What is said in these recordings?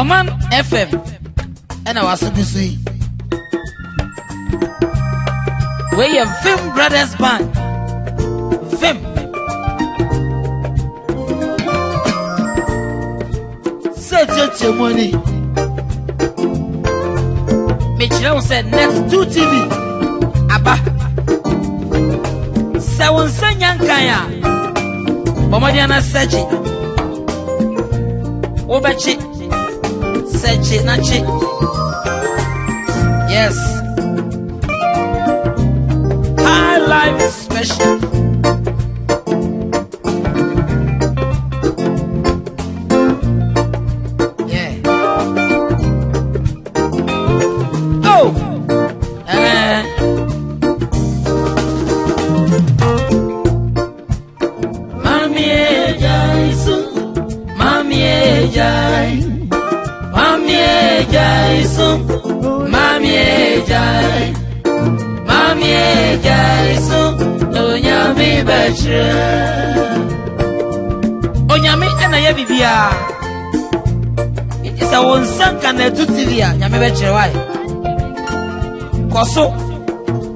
ɔman fm ɛna wasode so yi wɔyɛ vim brothers band vim sɛ tiatia mu ani mekyerɛ wo sɛ net Two tv aba sɛ wo nsa nya nkan a bɔmmɔden ana sɛgye wobɛkye Search it, not it. Yes. High life special. ɛtu tv a nyame bɛkyerɛ wa yɛ kɔ so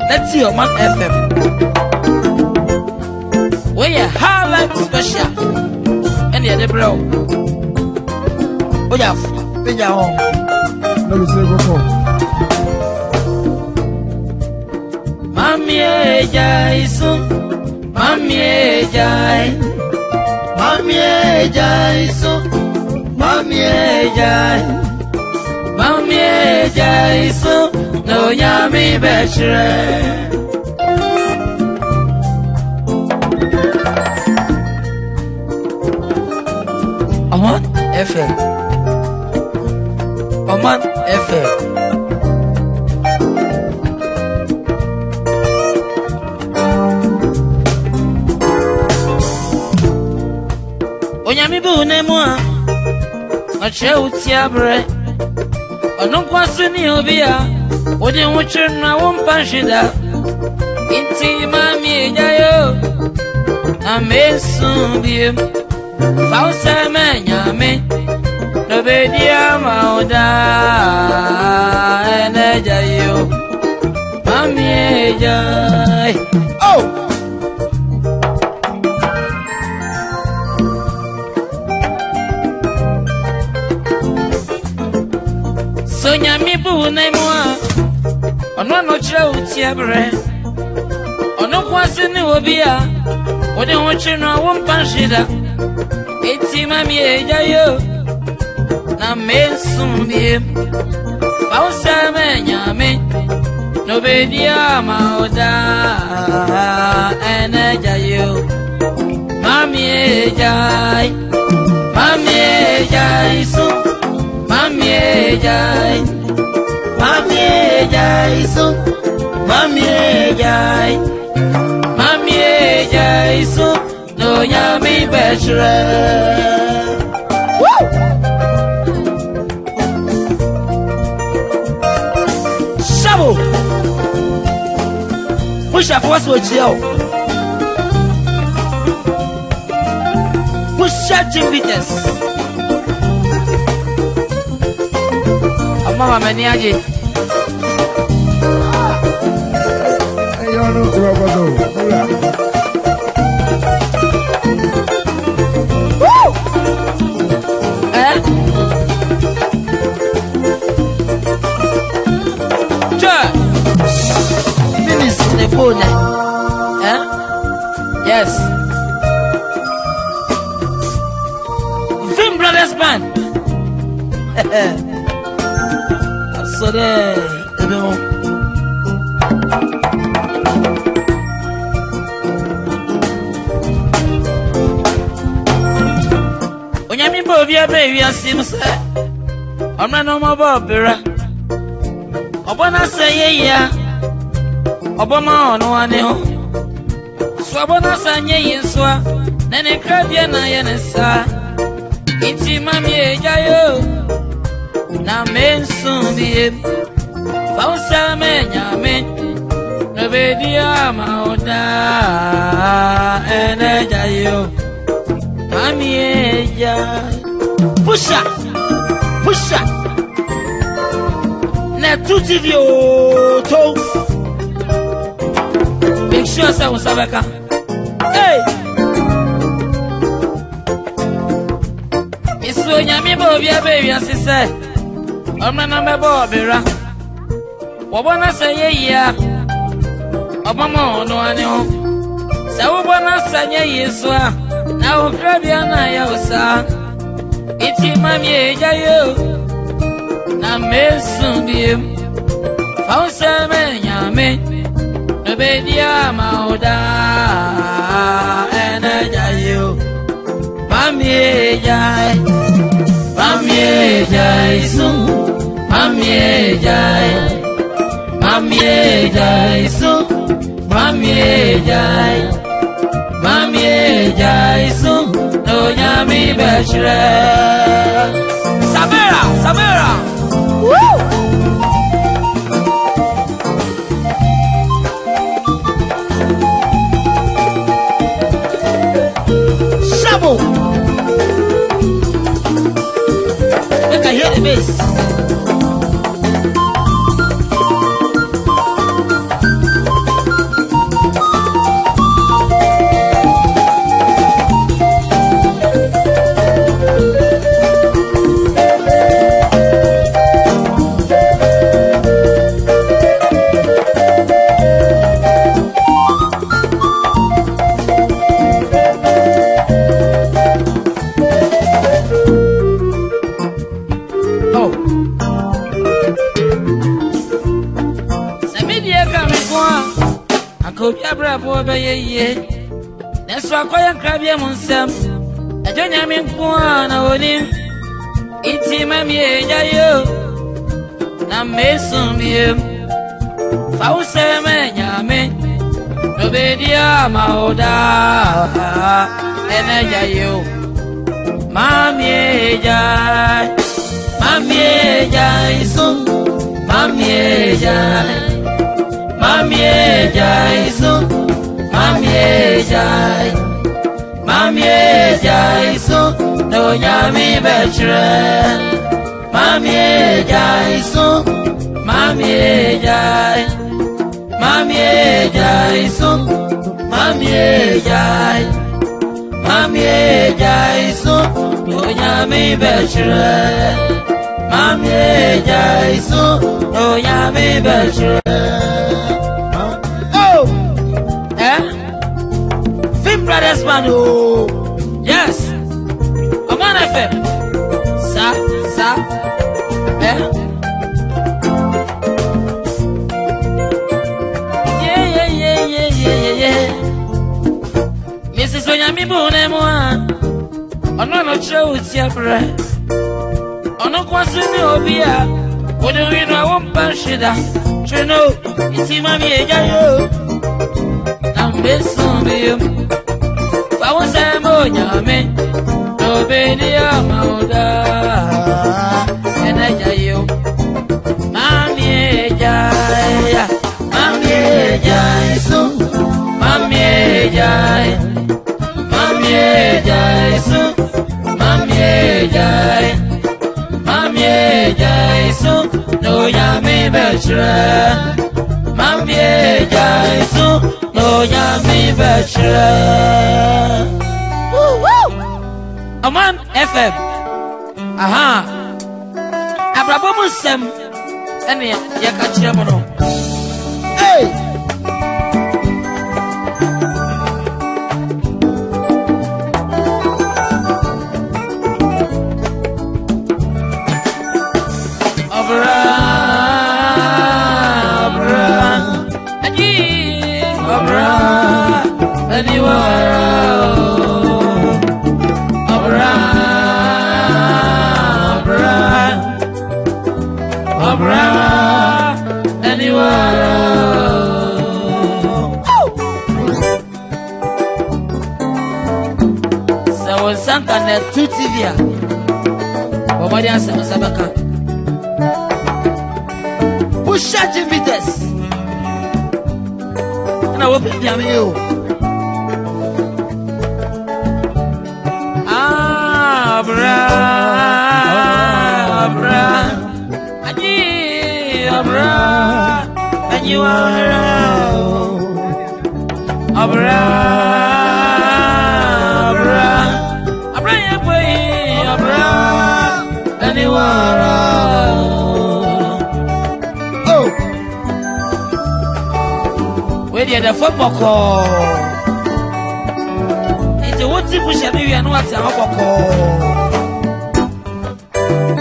lɛti ɔman fm wɔyɛ highlight special ɛne yɛde brɛ wo wonya fo bɛnya hɔ Mamie jai sun, mamie jai, mamie jai sun, mamie jai mie fm ɔman fm onyame bi wo na mu a ɔkyerɛ wo tia berɛ ɔno kwasi ni ne obi a na mesu Inti mami wo sɛ mɛnyame na obɛdi ama wo daa ɛnɛ gya yo nyame bu na mu a ɔno no kyerɛ wo tie berɛ ɔno ko ase ne wɔ bi a wode ho kye no a wompa nhye da enti ma miɛgya yo na mensom biem fa wo sɛ ma nyame na obɛdi a ma wo daa ene ja yo ma miɛgyae ma miɛgyae isu ejai mami ejai so mami ejai mami ejai so no nyami beshre shabo pusha fwaso chiao pusha chimbites mama mani aje. Eh? Eh? Yes. Vim Brothers Band. sọ dẹ ẹbẹ wọn. onyame bɔ obi abɛ ewiase mu sɛ ɔmra na ɔmɔbɔ ɔbera ɔbɔ no asɛ yɛyia ɔbɔ ma ɔno ane ho so ɔbɔ no asɛ anyɛ yi nso a na ne kra deɛ na yɛ ne saa nti ma mi e Na men namensumbie fausame nyame nobediama oda enejayo mamieja pusha pusha netutidio to make sure sɛ wo sabɛka hey! mesuo nyame bɛ obia bɛ wiase ọmọ náà mẹ́bọ̀ ọ̀bẹ̀rà wọ́n bọ́ náà sẹ́ yé yìí a ọmọ mọ̀ ọ̀nù ani hó sẹ́ wọ́n bọ́ náà sẹ́ yé yìí so a náà wọ́n fẹ́ bí a náà yẹ wò sá má mi yé já yé o náà mẹ́sùn bí yé mu fáwọn sẹ́ mẹ́nyà mi lóbi di àmà ọ̀dà ẹ̀ náà já yé o má mi yé já Mamie jai sun, mamie jai, mamie jai sun, no nyami beshre. Samera, Samera. Woo! the bass. yɛ yie nanso akɔyɛ nkrabea mu nsɛm ɛgye nyame nko a na wɔnim nti ma miɛgya yio na mesom yiem fa wo sɛ ma nyame na obɛdi ama wo daa ɛnɛ gya ma miɛgya ma miɛgya som ma miɛgya ma miɛgya som ejai mami ejai so no nyami bechre mami ejai so mami ejai mami ejai so mami ejai mami ejai so no nyami bechre mami ejai so no nyami bechre next man oh yes Oman FM sa sa Eh? Yeah, yeah, yeah, yeah, yeah, yeah. Mrs. Onyami Bunemwa ọ̀nà ọ̀nà kyerẹ́ wò ti abẹ́rẹ́ ọ̀nà kwan so ní obi a wòde wi no àwọn mpa nhwe da twere no ìtì mami ẹ̀gya yóò na mbẹ́sùn bẹ́yẹ̀ mu fawuse monyame tobedi amauda enejayo mamiejaeya mamiejaisu mamiejai mamiejaisu mamiejai mamiejaisu noyamebesre mamiejaisu Onyami Bechira. Aman FM. Aha. Abrabọ mu nsɛm ɛne yɛka kyerɛ ɛtu tv a wɔmɔde asɛm nsa bɛka wohyɛ gye ɛna wɔpɛ diame yi o ah, abra abra anyi abra anyiwara ɛdɛfo kɔkɔɔ nti wo ti mu hyɛ ne wia no wate ahɔ kɔkɔɔ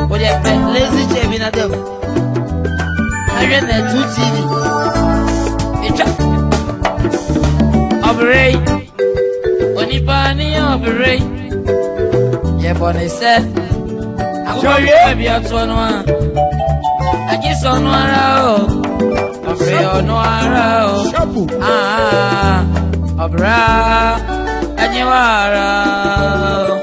wode pɛ lazy chair bi na dɛm ahwɛ na ɛtu tv ɛtwa ɔberei onipa ne yɛ ɔberei yɛbɔ ne sɛ akokɔ wie baabi atoɔ no one. I sɔ no ara o ọ̀fẹ́ ah, ah. ọ̀nà ara o ọ̀bùrà ẹ̀yìn wà ara o.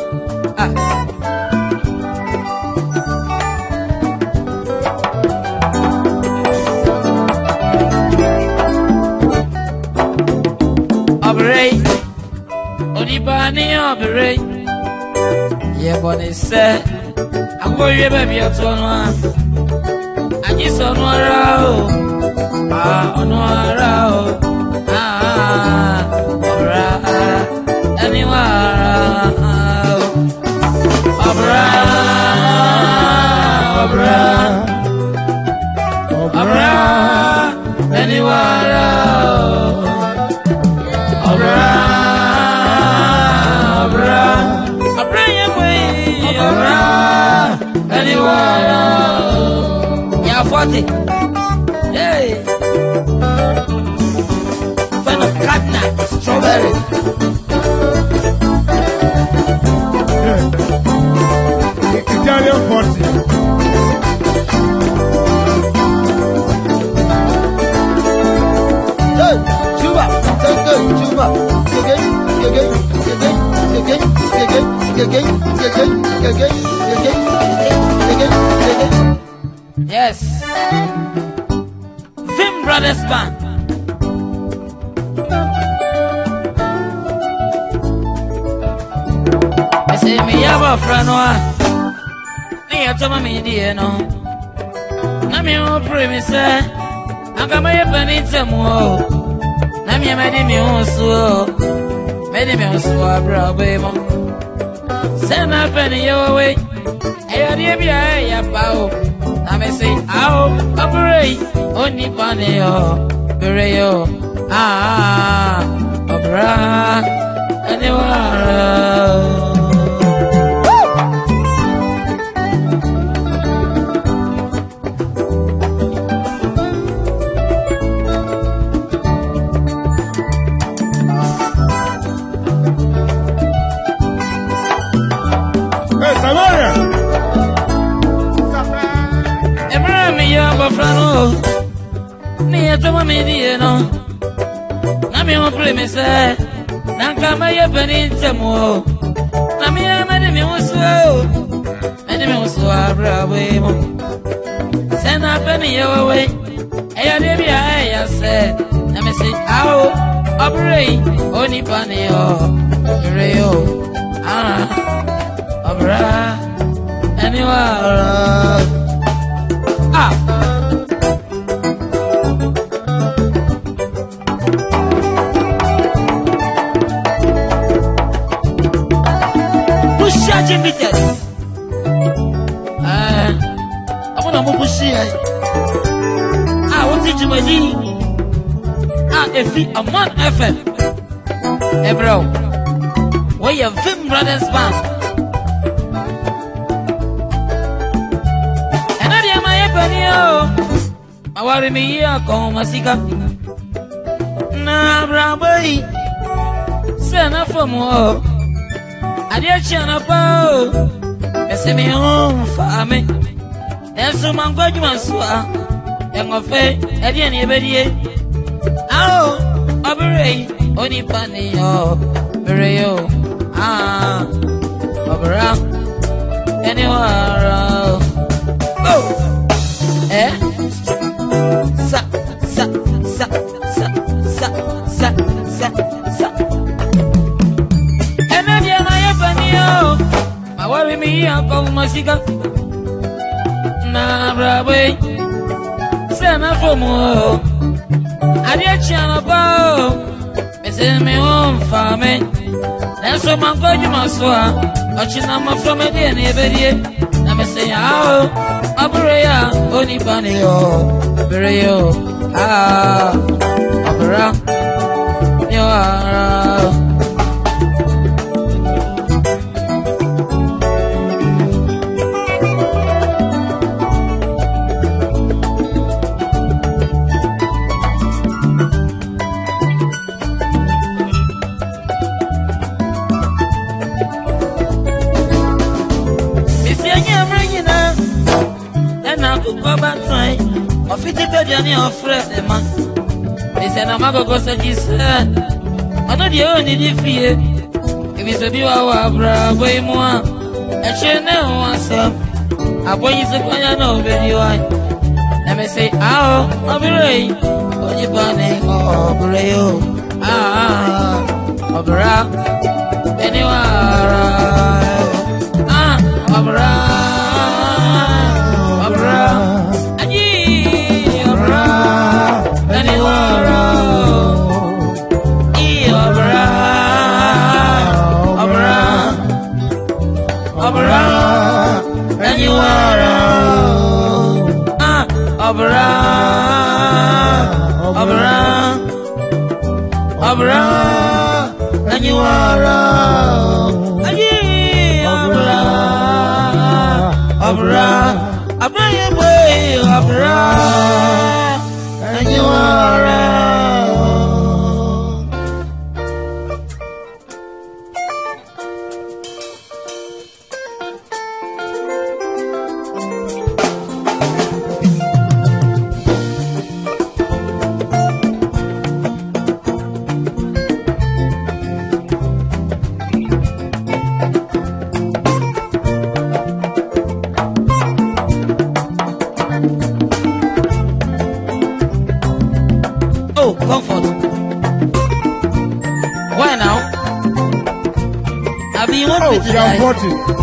ọ̀bùrẹ́ oníbà ní ọ̀bùrẹ́ yẹ̀bọ̀ ní sẹ́ àkókò yẹ bẹ̀bí ọ̀tọ̀ náà ọ̀nà ara o ọ̀bùrà ẹni wà ara o ọ̀bùrà ọ̀bùrà ọ̀bùrà ẹni wà ara o ọ̀bùrà ọ̀bùrà ọ̀bùrà yẹn pé ọ̀bùrà ẹni wà ara o yà fọ́tì. bàbà gègé gègé gègé gègé gègé gègé gègé gègé gègé gègé. yes vim brothers band. Say me have a friend, me a tell me the no. Now me pray me say, I'm gonna be a penny I'm your man Emi oh. medi mi usuo oh, Medi mi usuo abra obemo oh, Sena peni yo we Eyo die bi e ya pa o Na me say ao obere oni pane yo Bere yo ah, ah, ah. obra Anywhere Doma mi die no Na mi mo premi se Na nka ma ye bani temo Na mi ya ma de mi wo so Me de mi wo so abra we mo Se na pe mi ye wo we E ya de bi a e ya se Na mi se awo Obrei oni pani o Re o Ah Obra Anywhere fifty meters. Eh, ah, ah, vim brothers band. ẹ̀nà díẹ̀ máa yẹ pẹ̀lú yẹ o àwárí mi yí na abrahamu yìí sẹ́ẹ̀ adeɛ kyea na paa o ɛsɛ me ho mfaa me nanso mankɔ adwuma nso a ɛngɔfɛ ɛdeɛ ne yɛbɛdie ao ɔberɛ yi onipa ne ɔ berɛ yi o aa ɔbra ɛne hɔ siga na brabe se me fomo adia chiano ba me se me on fame na so man ko juma so a ochina ma from e die ne na me se ya o abure ya oni bani yo abure yo ah abura yo ah Petite dernier frère de man. Et c'est normal que vous êtes ici. On a dit, on est des filles. Et vous savez, wa bravo et moi. Et je n'ai pas ça. Après, ah, il se connaît, non, béni, ouais. Na me say, ah, oh, obere, onye bane, obere, oh, ah, obera, beniwara, ah, ah obera. ọ̀bùrà ẹ̀yin wàrà ọ̀bùrà ọ̀bùrà abúlé yẹn bọ̀ ọ̀bùrà. something.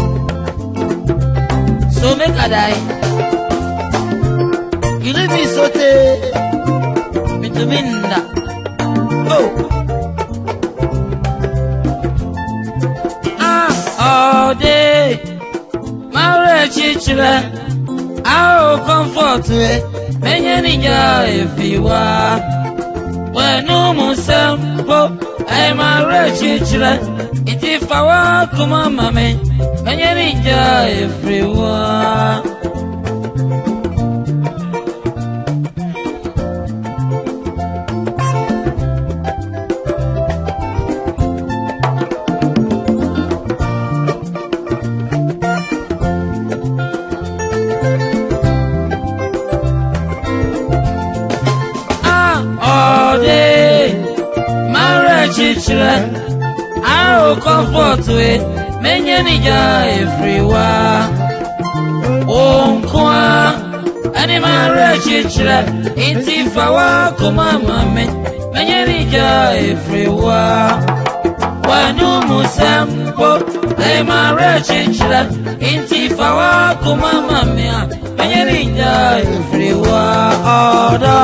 So make I die. You leave me so tey. Mituminda. Oh. Ah, all day. Marriage children. I'll comfort it. Menye ninja if you are. When no more self, I'm a wretched It if I walk, come on, mommy. Anyeri joy everyone. Ah, all day, my Chitra, I will comfort with menye nija efiriwa onkoa ɛne mara kyekyerɛ nti fa wakoma ma me menye nija efiriwa wanumusɛm mpo ɛyɛ mara kyekyerɛ nti fa wakoma ma me a menye nija efiriwa ɔdɔ.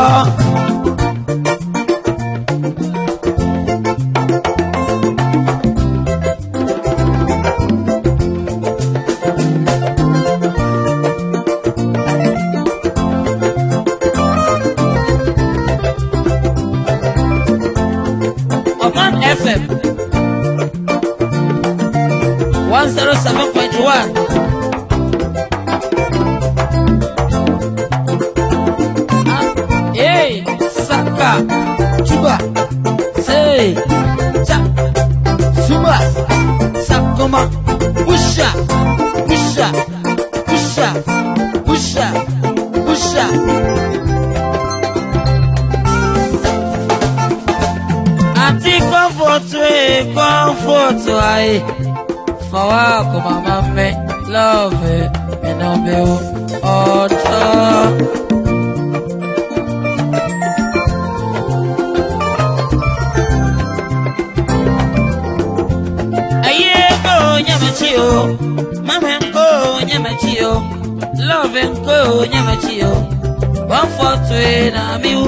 awako mama me love enombe oto aye ko nyamachi o mama ko nyamachi o love ko nyamachi o one for two na mi u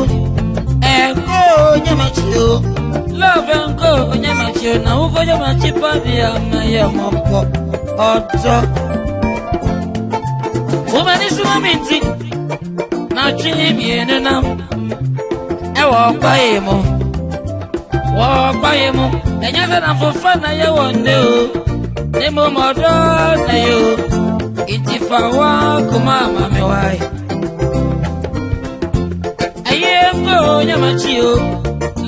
e ko nyamachi o Love and go, lavengo onyemachena ukoyo machipaviame ya moko oto umanisuma minti nachimyene nam ewokwayimu wokwayimu enyaza na fufa na e e yewonde o nemumodo na yo itifa wakumamamiwayi eyemgo onyemachi o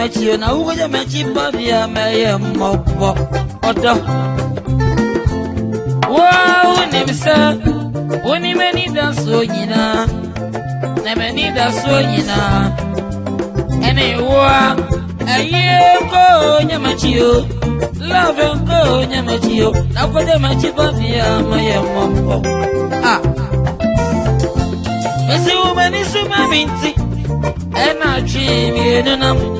mechi na ugoja mechi mbavya meye mopo odo wow nimsa woni meni da so nyina na meni da so nyina ene wa aye ko nyamachi o love ko nyamachi o na ugoja mechi mbavya meye mopo ah Mesi umeni suma minti Ena chimi enunam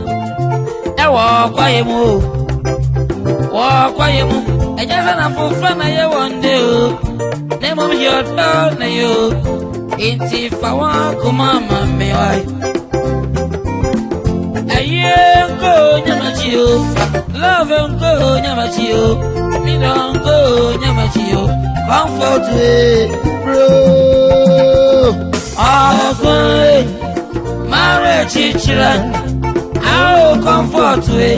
ẹ wọ ọkọ yẹn mu o wọ ọkọ yẹn mu ẹjẹ fẹnà fún fẹnà yẹ wọn dé o ní mo yẹ ọdọ ní o ìtì fàwọn kò má má mi wá yìí. ẹyẹ ńkọ nyàmàjì o lọọfẹ ńkọ nyàmàjì o mílíọ̀ ńkọ nyàmàjì o kọ́ńfọ̀tù ẹ̀ bro ọ̀gbọ́n ẹ̀ máa rẹ̀ chichira. How comfort we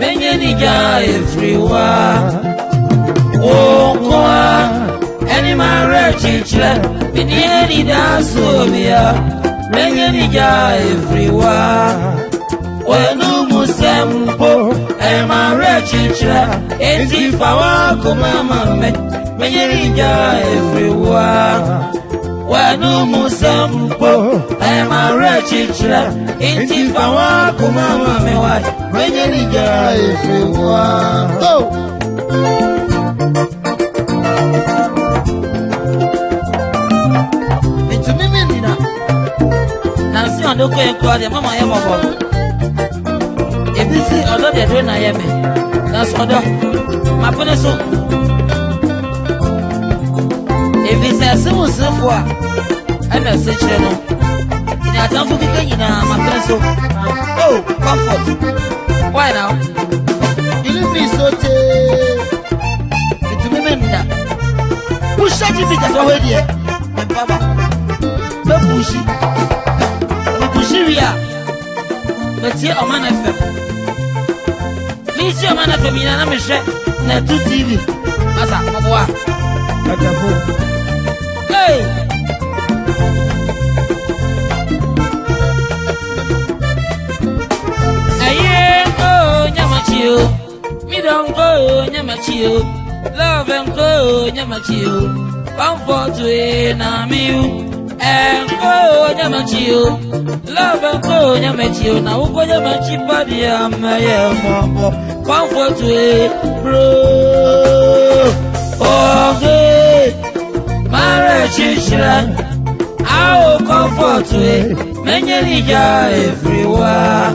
menye nija everywhere. Okoa any mare chichre mini any dasobia menye nija everywhere. Wenu musempo emare chichre eti fawa kumama me menye nija everywhere wẹnu musa mpo ẹmọ rẹ kyikyirẹ nti fa wọn akoma wọn mi wa wẹnyẹ nìjà efi wa. ntumi mi nina nansi ọdọ kọ ẹkọ adé mama yẹ mọ ebi si ọdọ dẹdẹ na yẹ mi nansi ọdọ ma pẹlẹ so ebi sɛ ɛse wo sefo a ɛna ɛse kyerɛ no ne atamfo keka nyinaa mapɛ so o oh, comfort why now delivery so tee ɛtumi me nna wohyɛ gye bi kasa hɔ deɛ mempaba mɛbuhyi mebuhyi wie a metie ɔma no fɛm mensie ɔma no fɛm nyinaa na mehwɛ na ɛto tv asa ɔboa Acabou ẹ̀yẹ́ ńkọ́ nyamachi o mídọ̀ ńkọ́ nyamachi o lọ́ọ̀fẹ́ ńkọ́ nyamachi o pamfọ́tù ẹ̀ nà mí e, o ẹ̀ńkọ́ nyamachi o lọ́ọ̀fẹ́ ńkọ́ nyamachi o nà wúkọ́ nyamachi bọ́dì àmẹ́yẹ mọ̀ọ́mọ́ pamfọ́tù ẹ̀ bro ọ̀gẹ́. Oh, chishira Ao comfort we Menyelia everywhere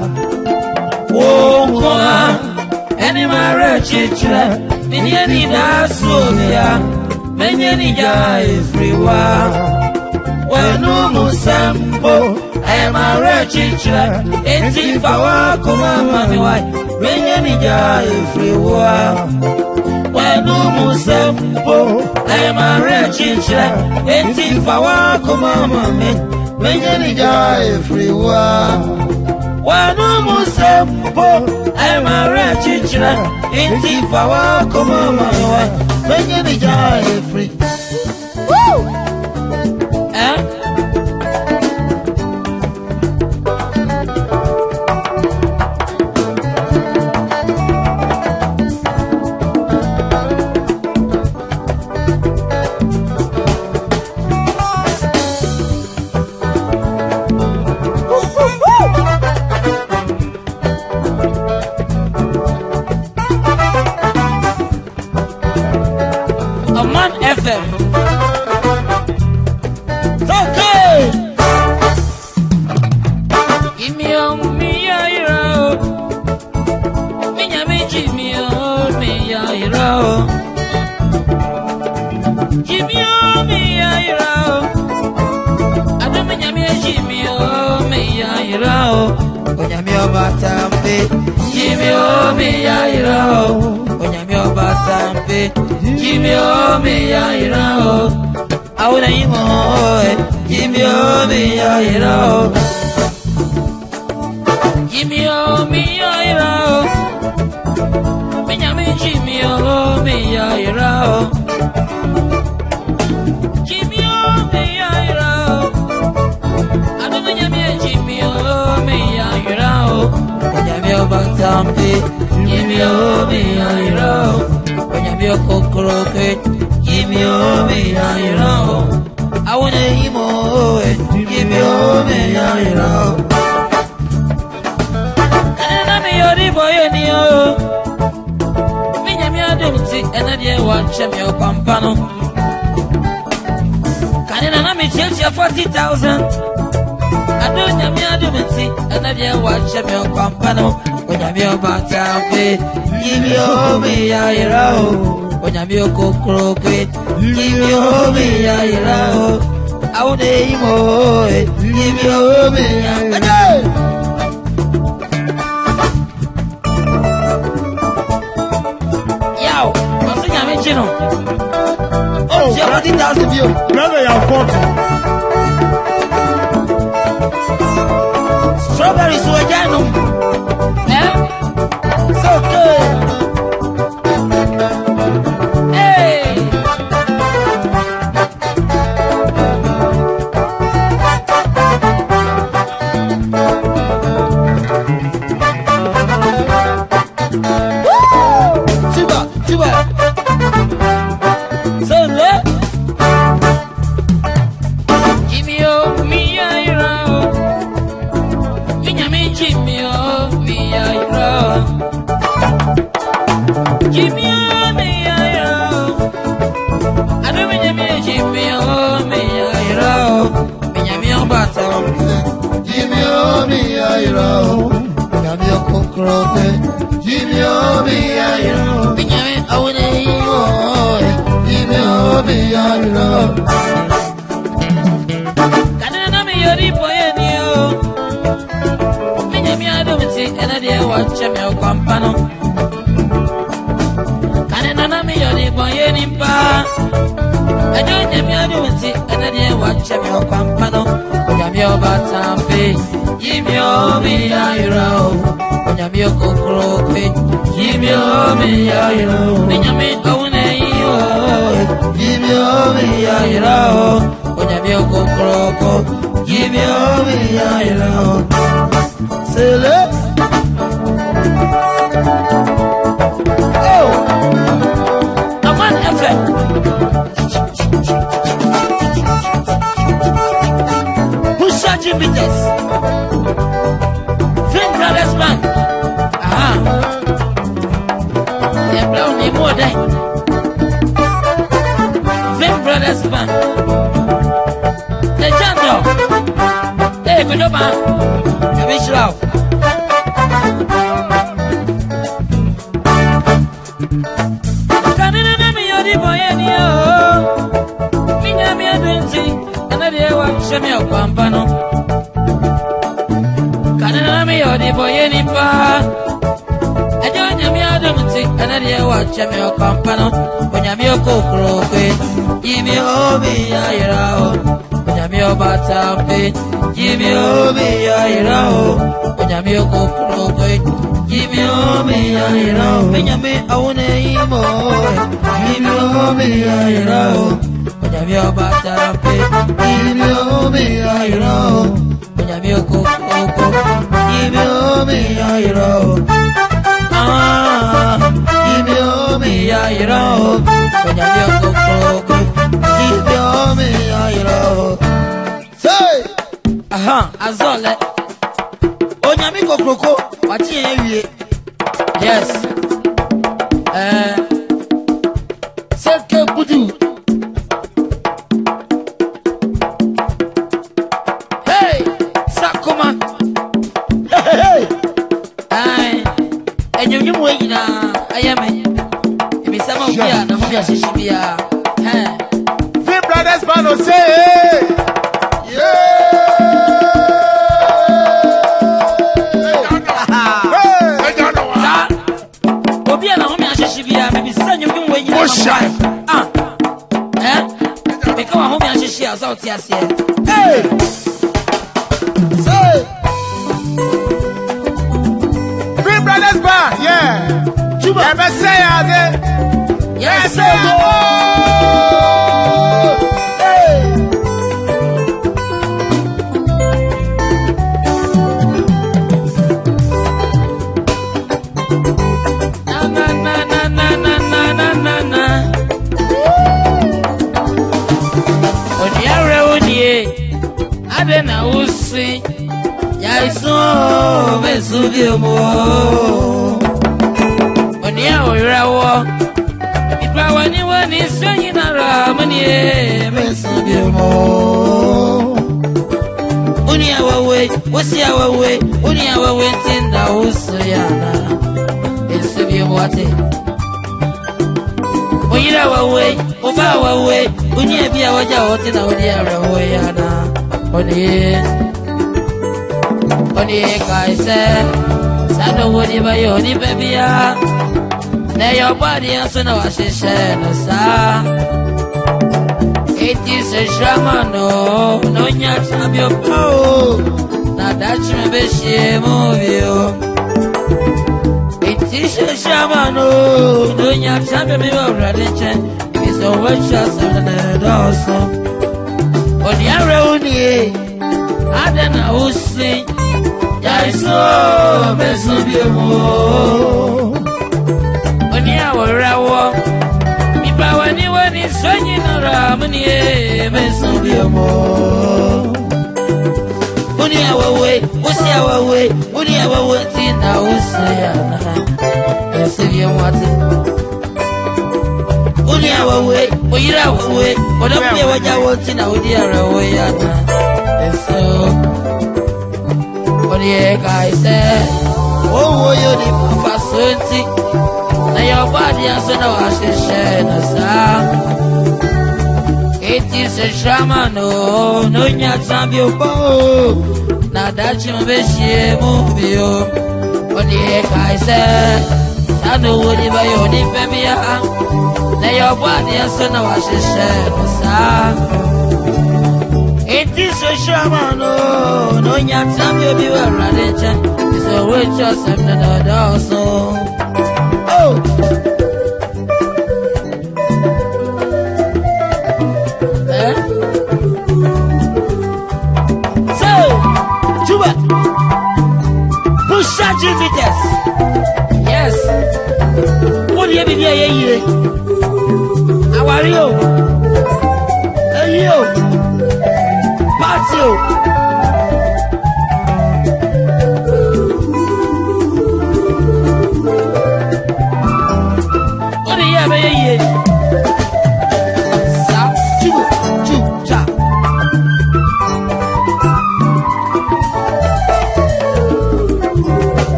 Wonkoa oh, Any mara chishira Minyeni na sumia Menyelia everywhere Wenu musambo Emara chishira Enti fawa kumama miwai Menyelia everywhere ẹnu musa mpo ẹ máa rẹ kyikyirẹ etí fàwa kọmọ ọmọ mi mẹnyẹ nìjà èfìrí wa. wẹnu musa mpo ẹ máa rẹ kyikyirẹ etí fàwa kọmọ ọmọ mi mẹnyẹ nìjà èfìrí. oe ibi omi yan ìran. ẹnana mi yóò rí bọ́ yóò ní o. mi yẹ mi ọdún ti ẹnẹ́díẹ̀ wà ń ṣe mi ò pàmpá nù. kàdínà náà mi ṣe é ṣe forty thousand. Adu nyami adu minti, anabi ewa chemi okwampano, onyami oba tafe, yibi omi ya irao, onyami okokroke, yibi omi ya irao àwọn èyí mọ̀ ẹ́ ibi owó mi àgbẹ̀dẹ́. Yàwó, wọ́n sì yàn mí jìnnà. Ó ti ọ̀rọ̀ títà sí bí o. Brother, you are forty. Strawberry sùn ẹja nù. Sọ́kè. bio kokro pe yibio mi ya ira ninya mi kaune iyo yibio mi ya ira onya bio kokro ko yibio mi ya ira sele oh aman effect Who's such a bitch? First Bank, the champion, hey, good job, man. Rich love. Shemi ọ̀pọ̀ àǹfààní. nyamie wachame okampano onyamie okokurokwe jimi obi yayiraho onyamie obatampe jimi obi yayiraho onyamie okokurokwe jimi obi yayiraho menyame awuneimo jimi obi yayiraho onyamie obatampe jimi obi yayiraho onyamie okokurokwe jimi obi yayiraho ah mi ira o Doña koko. Coco Limpió mi ira o Say! Aha, Azole Onya mi kokoko Wati yen wie Yes Gracias. sɛ saa na wo de bɛyɛ onipa bia na ɛyɛ ɔbɔ adeɛ nso na wahyehyɛ no saa eti sɛhyira ma no na onya tena bio pao na dakyerɛ bɛhyie mu bio eti sɛhyira ma no na onya tena bio wɔ awurade nkyɛn ebi sɛ wɔbɛtwa asɛm na ɛdɔɔso ɔde awerɛ wo nie adɛ na wosin àìsàn mẹ́sàn bí ewo. oníyàwó rawọ bíbá wa níwọ ní sọyìn nura múni ẹ mẹ́sàn bí ewo. oníyàwó we oníyàwó we oníyàwó we tí náà ó sẹ́yà ẹsẹ̀ yẹn wọ́n ti. ó ní àwọ̀wé òyìnbó àwọ̀wé ọ̀dọ́ pé ẹ̀wọ̀jà wọ́n ti náà ó di àrà wọ́n yàtọ̀ ẹ̀sẹ̀ o onye ka ise owo yo ni mo fa senti na your body and so now she share na sa it is a shaman no no nya zambi obo oh, na dachi mo be se, mo bi o onye ka ise sanu wo ni ba yo ni pe mi ha na your body and so now she share na sa Eti so shama no no nyatam ye bi wa radeche. It's a witch or something that also. Oh. charging meters. Yes. Wọ́n ní ebi ní ẹyẹ yìí. Àwárí o. Ẹyí o. Brasil!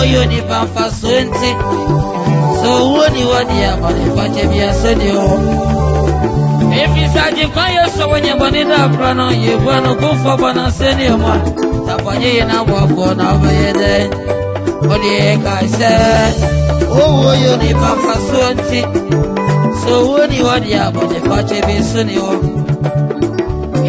oyo ni panfa so nti so wo ni wɔ di abɔde fakyɛ bi ase di o efisadi kwan yɛ sɔwɔ nyɛ bɔne da abura no yɛ bua no ko fɔ bɔ na se ni ɔmo tabɔnye yɛ na bɔ afɔ na ɔbɛ yɛ dɛ o de yɛ ka sɛ owo oyo ni panfa so nti so wo ni wɔ di abɔde fakyɛ bi so ni o.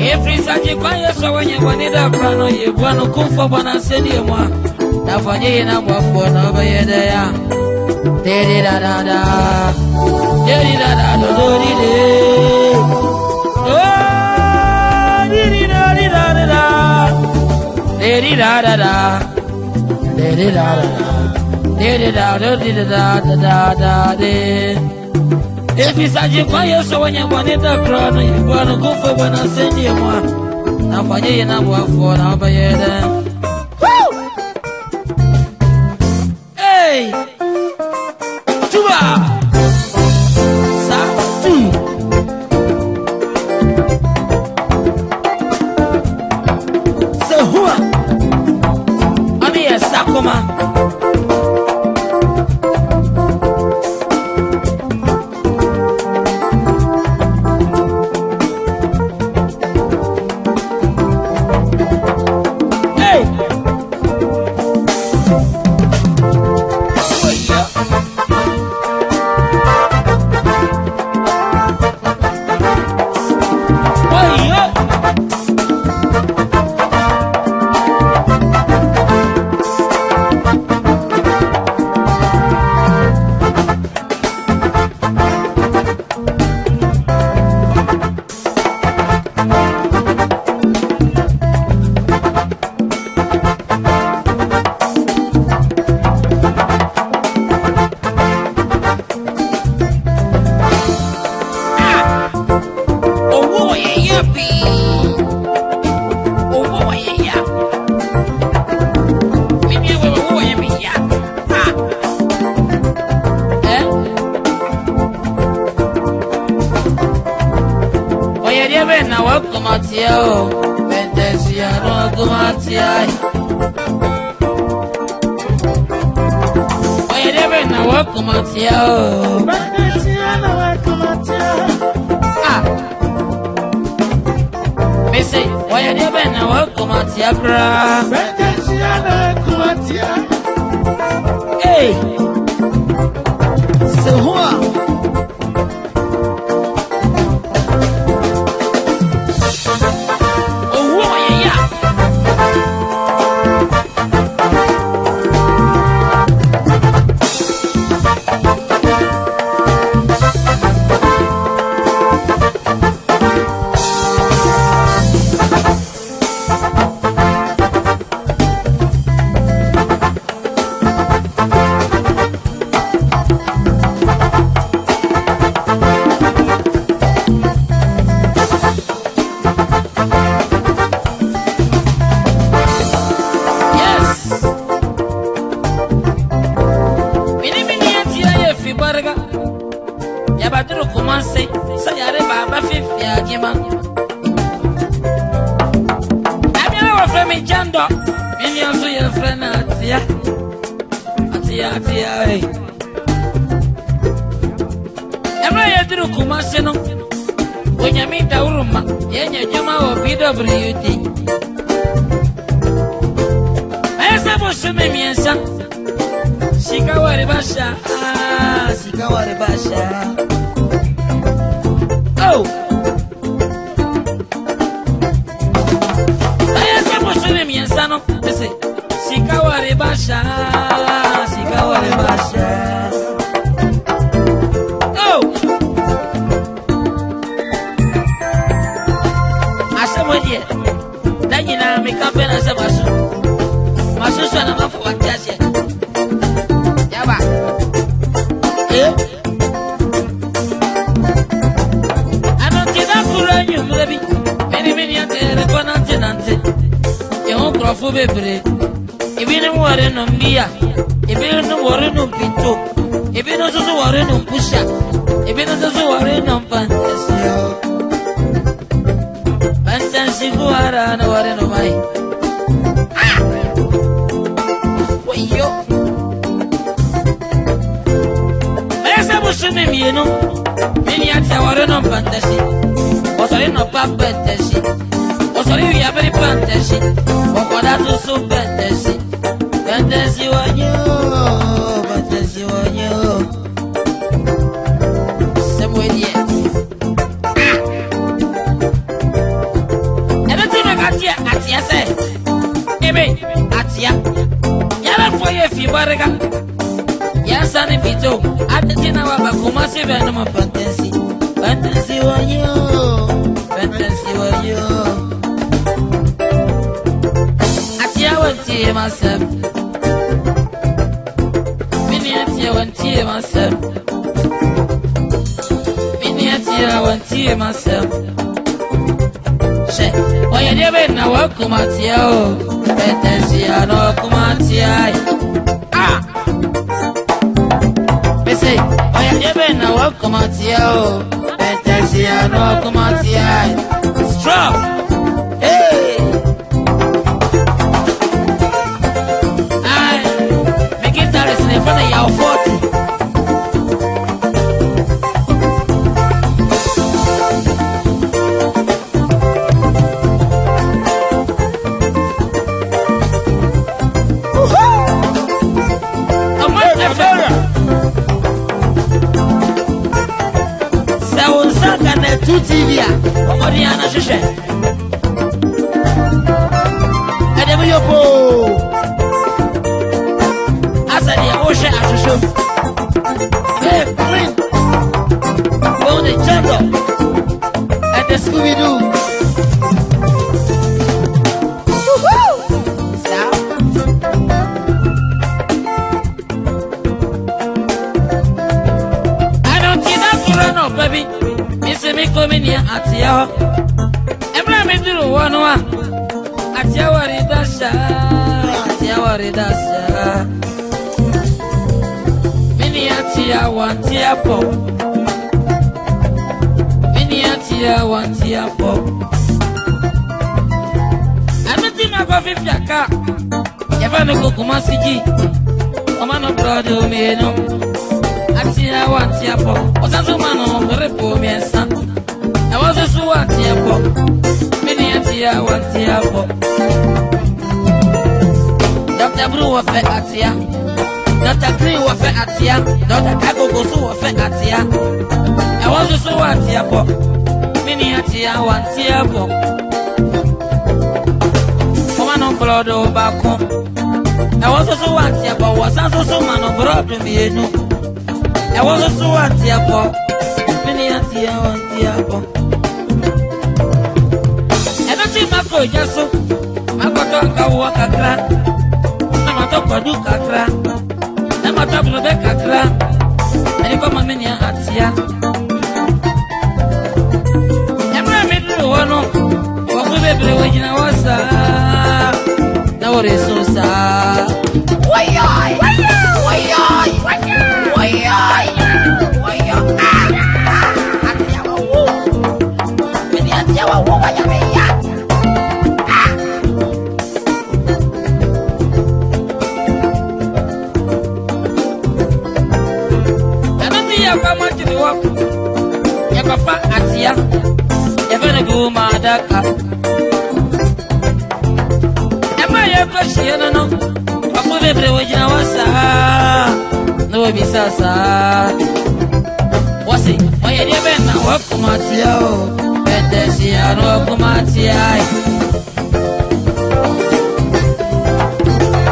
Every Saturday, choir, so when you want it up, run on your one, come for one and send you one na fanyi na gbogbo na bayede ya deri da da da deri da da do do ri de oh, deri da ri da da da deri da da da deri da da da deri da do di da da da da de efisaji kwa yesu wenye mwanita krono ibwanu kufu bwana sendi mwa na fanyi na gbogbo na bayede ya Mini atia wantie myself. Mini atia wantie myself. She, oye debe na wakumatia o. Ete si ano kumatia. Ah. Mese, oye debe na wakumatia o. Ete si ano kumatia. Strong. Arraial foi Kunu wɔfɛ atia. Dr. Green wɔfɛ atia. Dr. Kagogo so wɔfɛ atia. Ɛwɔ nso wɔ atia bɔ. Mini atia wɔ atia bɔ. Wɔma no borɔdo baako. Ɛwɔ nso so wɔ atia bɔ. Wɔsan nso so ma no borɔdo mmienu. Ɛwɔ nso so wɔ atia bɔ. Mini atia wɔ atia bɔ. Ɛno ti ma kɔ ogya so. Ma kɔtɔ nka wɔ kakra mɔtɔ kɔdu kakra ne mɔtɔ bulɔbɛ kakra ɛdi kɔ mɔmi ni atia ɛmɛ mi duru hɔ no wɔku bebree wɔ gyina hɔ saa na wɔre so saa. wɔyɔ wɔyɔ wɔyɔ wɔyɔ. daka jamaa yakoshiana no wako bebre wogyina wasa na wobisa saa wɔse ɔyɛ deɛ bɛn na wɔakomatea o ɛdɛsia no wɔakomateae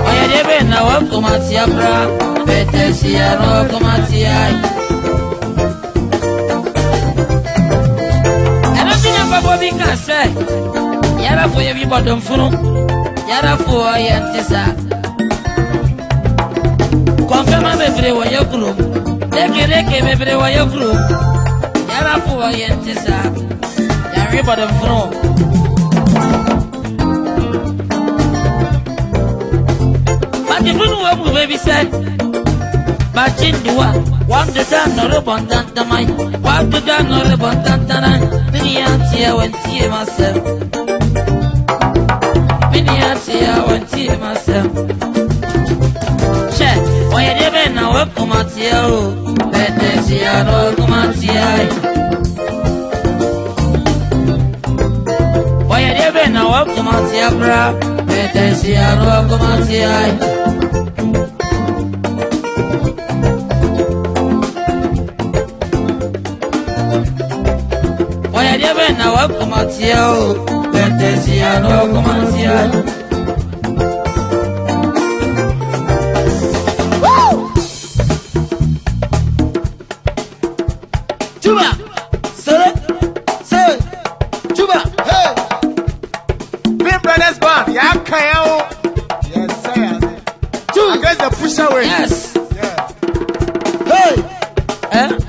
ɔyɛ deɛ bɛn na wɔakomatea koraa ɛdɛsia no wɔakomateae nkurɔfoɔ bi ka sɛ yɛbɛfo yɛ bi bɔdɔmfono yɛbɛfo ɔyɛ nte saa kɔnfɛma bebree wɔ yɛ kurom dekedeke bebree wɔ yɛ kurom yɛbɛfo ɔyɛ nte saa yɛwe bɔdɔmfono makefunu wɔ mu bɛbi sɛ bachindiwa wabduga nore bontantamai wabduga nore bontantanai Mini atia wantie masem. Mini atia wantie masem. Che, oye de be na we kumatia o. Bete si ano kumatia. Oye de be na we kumatia bra. Bete si ano kumatia. na wakumatia o betesia no kumatia Chuba, sole, sole, chuba, hey. Big Brothers Band, ya kaya o. Yes, sir. Chuba. Against the push away. Yes. Yeah. Hey. Eh?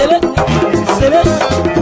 Sever, sever.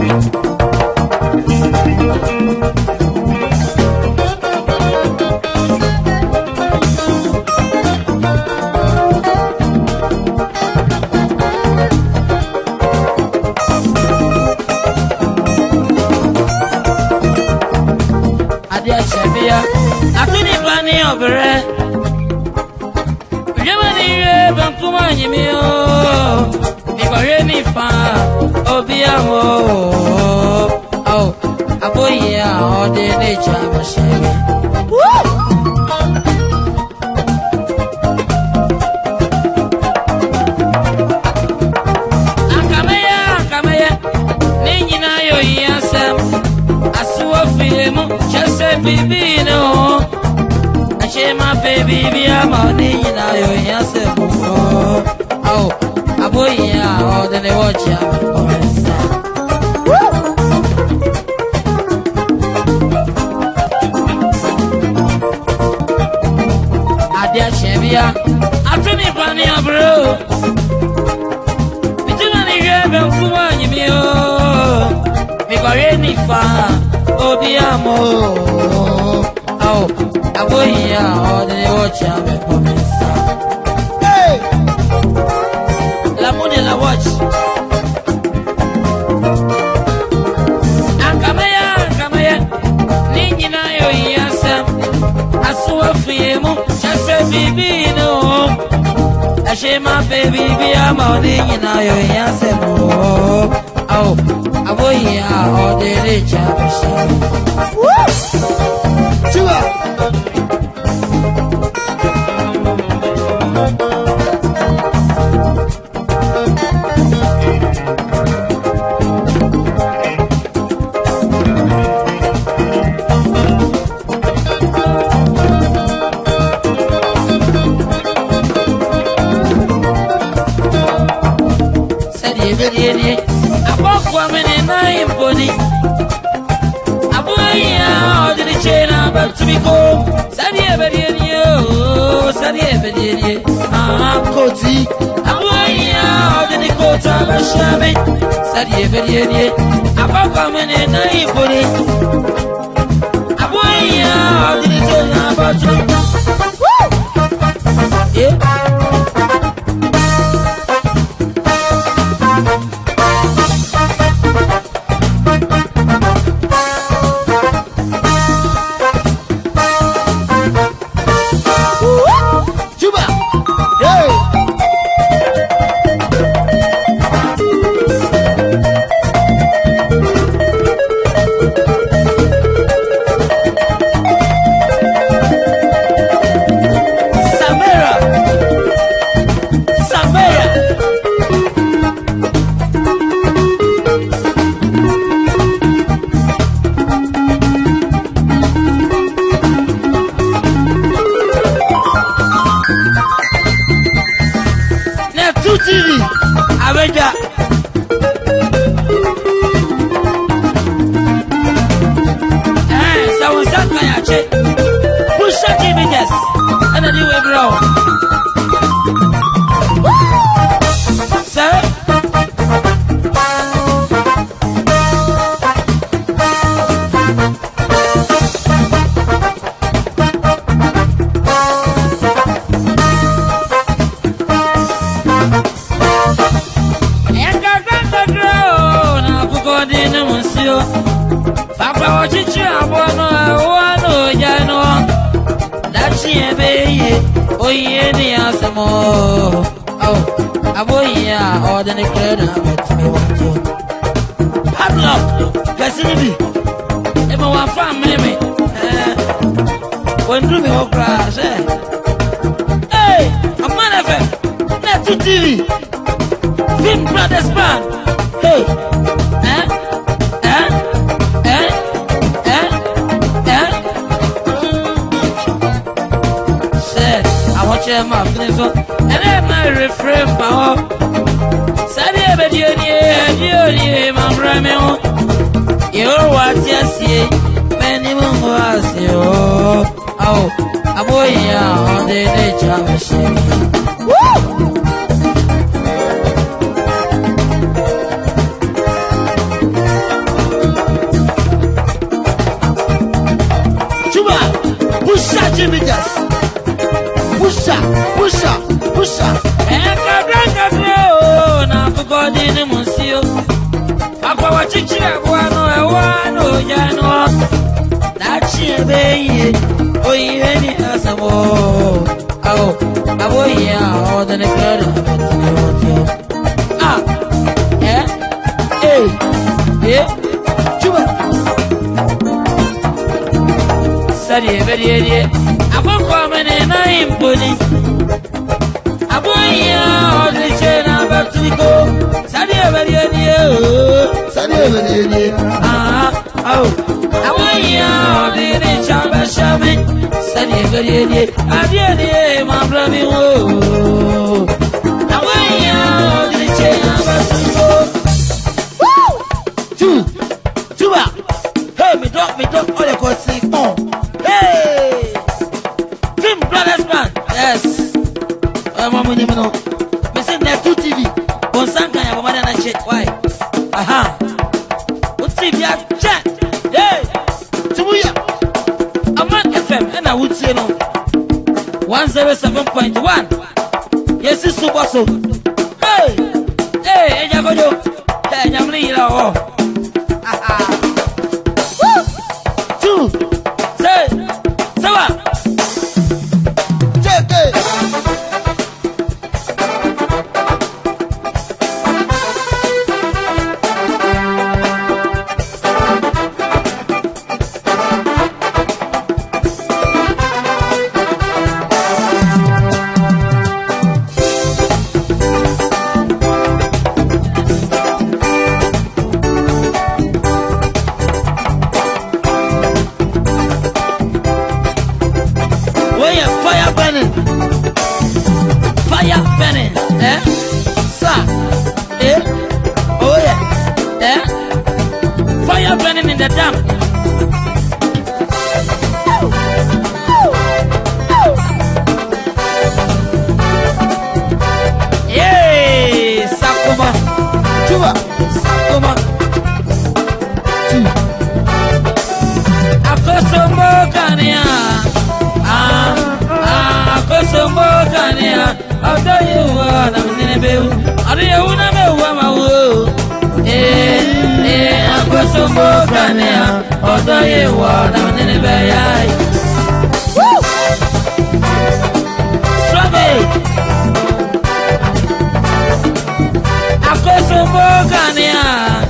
ayo ya se ta bashabe sariye bariyariye ababa mene na ibore aboya adirike na batu yeah pusha. Eka branga bro na bugodi ni musio. Akwa wachichira kwano ewano yano. Dachi ebeye oyihe ni asabo. Awo aboye awo dene kero betio. Ah eh eh eh chuba. Sari ebeye ebeye. Akwa kwa mene na impoli. èmèrè yé ni yé o. Sani èmèrè yé ni yé. Àwọn èèyàn ọ̀dín ní ìjàmbá ṣẹ́mi. Sani èmèrè yé ni yé. Adé ni yé màá bẹ̀rẹ̀ mi wò. Tania, ah, ah, Kosombo Tania, after you are the Ninebu, are eh, eh, Kosombo ah, Tania, after you are the Ninebu. Akosombo ah, Tania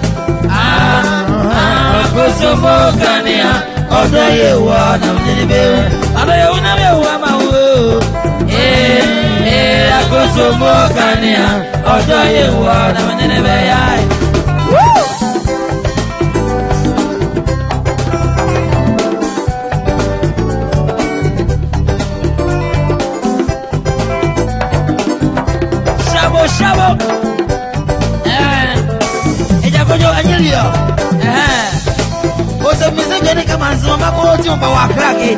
mbo kania ọdọ yẹ wà nàmdìní bẹ́ẹ̀ ọdọ yẹ wọ́n nàmdìní wà má wò ee ee akoso mbo kania ọdọ yẹ na nàmdìní bẹ́ẹ̀ yáyé. gani kama nsimama kwa uchumba wa krake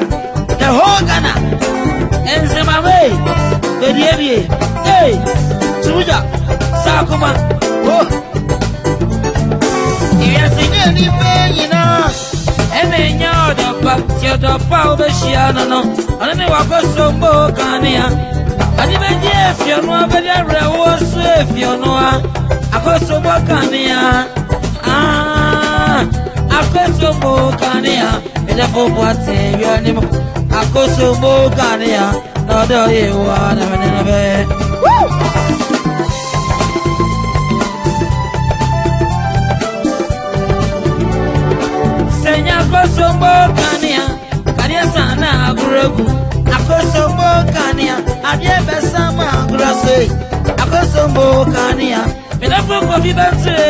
tehongana ensimame ediebie hey, chuja sakuma oh. iyasinye nipe nyina emenya ọdọpa tí ọdọpa ó bẹ ṣe ànànà ọdún ni wàá kó sọgbó kan níyà adébẹjì èfìọnù abẹlẹ rẹ wọ sọ èfìọnù a àkóso gbọ kan níyà akoso mo kania ele fo boate yo ni mo akoso mo kania no do wa na na akoso mo kania kania sana agurogu akoso mo kania adie besa ma agurase akoso mo kania ele fo ko fi batre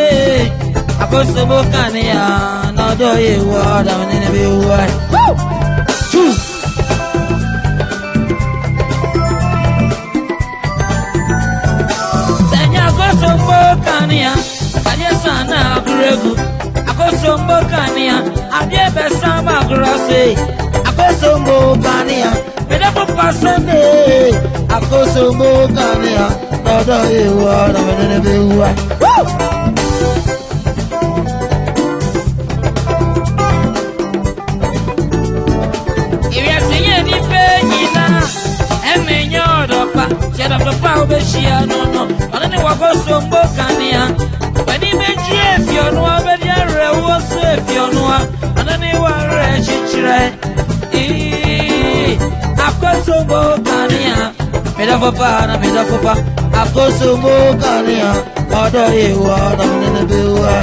akoso mo kania ọjọ́ ìwọ ọ̀dà mi nínú ibi wọ ẹ̀. sẹ̀yìn àkóso mbó kàníyà àdìẹ sànà àbúrẹ́gù àkóso mbó kàníyà àdìẹ bẹ̀ sàmà àgùrọ̀sẹ̀ àkóso mbó kàníyà mẹ̀dẹ́kùn pàṣẹ́ndé àkóso mbó kàníyà ọjọ́ ìwọ ọ̀dà mi nínú ibi wọ ẹ̀. chombo kania pani mejie fionua bedia rewo se fionua anani ware chichire akosombo kania medafopa na medafopa akosombo kania ọdọ ìwọ ọdọ nínú bí wà.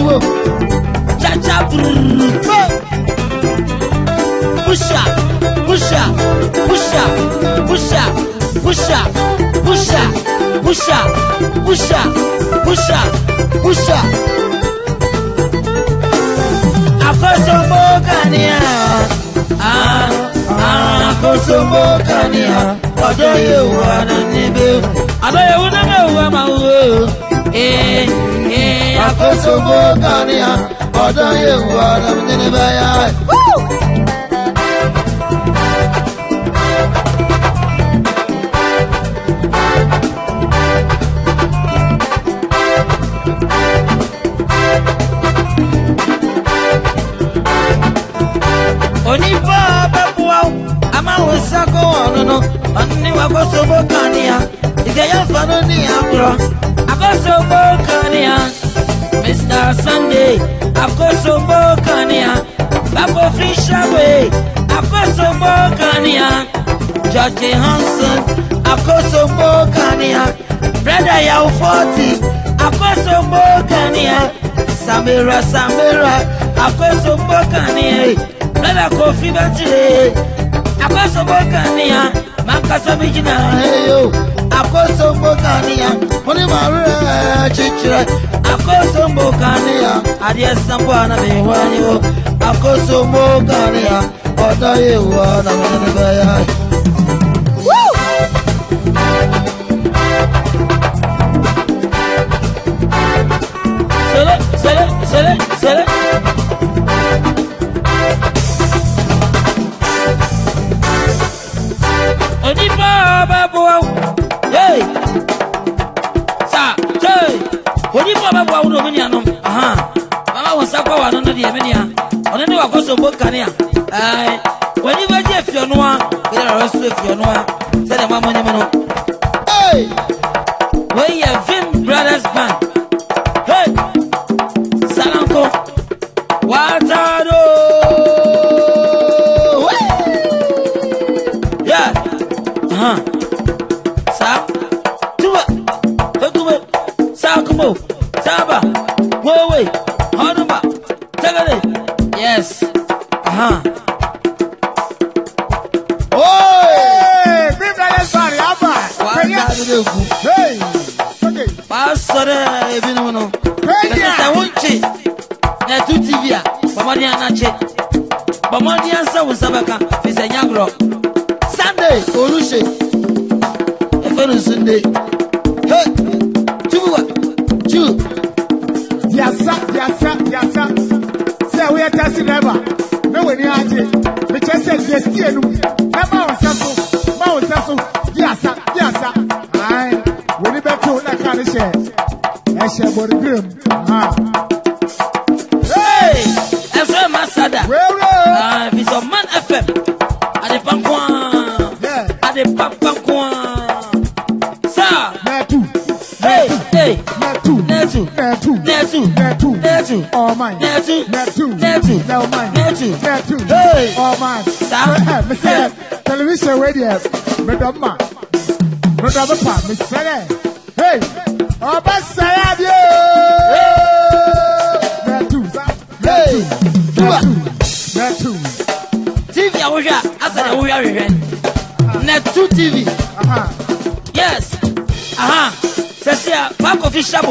tuwo chacha bururu tó pusha pusha pusha pusha pusha pusha pusha pusha pusha pusha. àkóso mọ́ọ́kà ni àkóso mọ́ọ́kà ni ọjọ́ yẹ̀wò àná níbẹ̀. àbẹ̀yẹ̀wò náà wà máa wò Akoso Bokania, Oda Yehu Adam Ninibaya. Onífà bẹ́ẹ̀ wá o, a máa wọ sáko ọ̀nà náà, ọ̀nà ni wàá kó sobo kan níyà, ìjẹ́yà fanu ní àbúrò, na Sunday. Akoso Bokania, Babo Fishaway, Akoso Bokania, George Hanson, Akoso Bokania, Brother Yao 40, Akoso Bokania, Samira Samira, Akoso Bokania, Brother Kofi Batile, Akoso Bokania, Makasa Bijina, Akoso Bokania, Honey Maria, eh, Chichira akoso mbokania adiɛ sampo ana mi hwani wo akoso mbokania ɔdɔ ye wo na mi ne ya.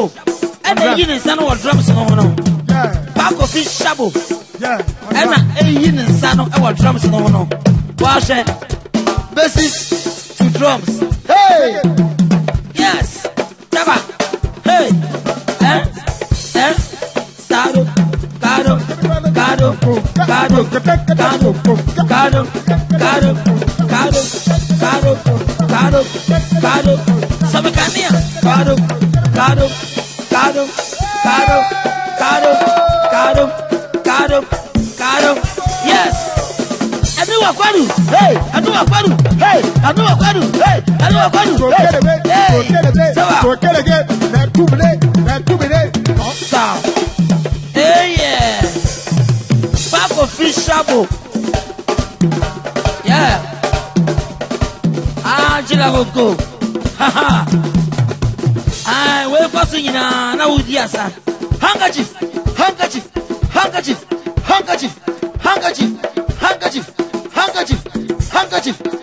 shabo ɛna eyi ne nsa no wɔ drums no ho no baako fi shabo ɛna eyi ne nsa no ɛwɔ drums no ho no wɔahyɛ basis to drums hey yes daba hey ɛn ɛn saado kaado kaado kaado kaado kaado kaado kaado kaado kaado kaado sɔmi ka niya kaado. Got him, got him, got him, got him, got him, Hey, him, got him. Yes. Ẹnu wà kwadu, hey, ẹnu wà kwadu, hey, ẹnu wà kwadu, hey, ẹnu wà kwadu, hey, hey, sábà. Hey lẹ́kùnmílẹ̀ lẹ́kùnmílẹ̀. Ọ̀sà. Eyẹ. Báko fi ṣàbò. Yẹ. Ájílẹ̀ koko. Ha ha so nyinaa na wodi asa handkerchief handkerchief handkerchief handkerchief handkerchief handkerchief handkerchief handkerchief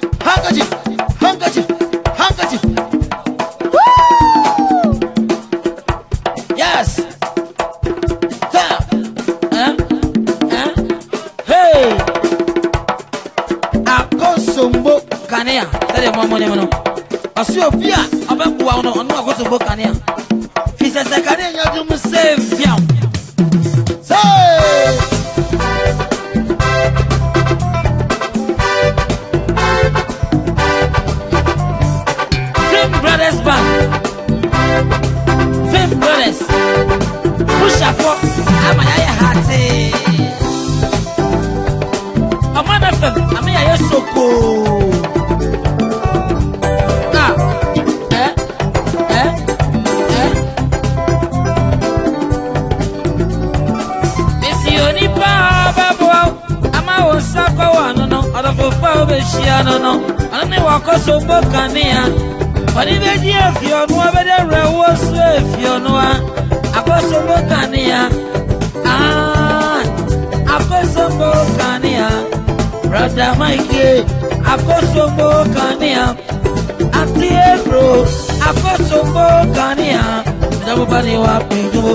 everybody wa pin jumbo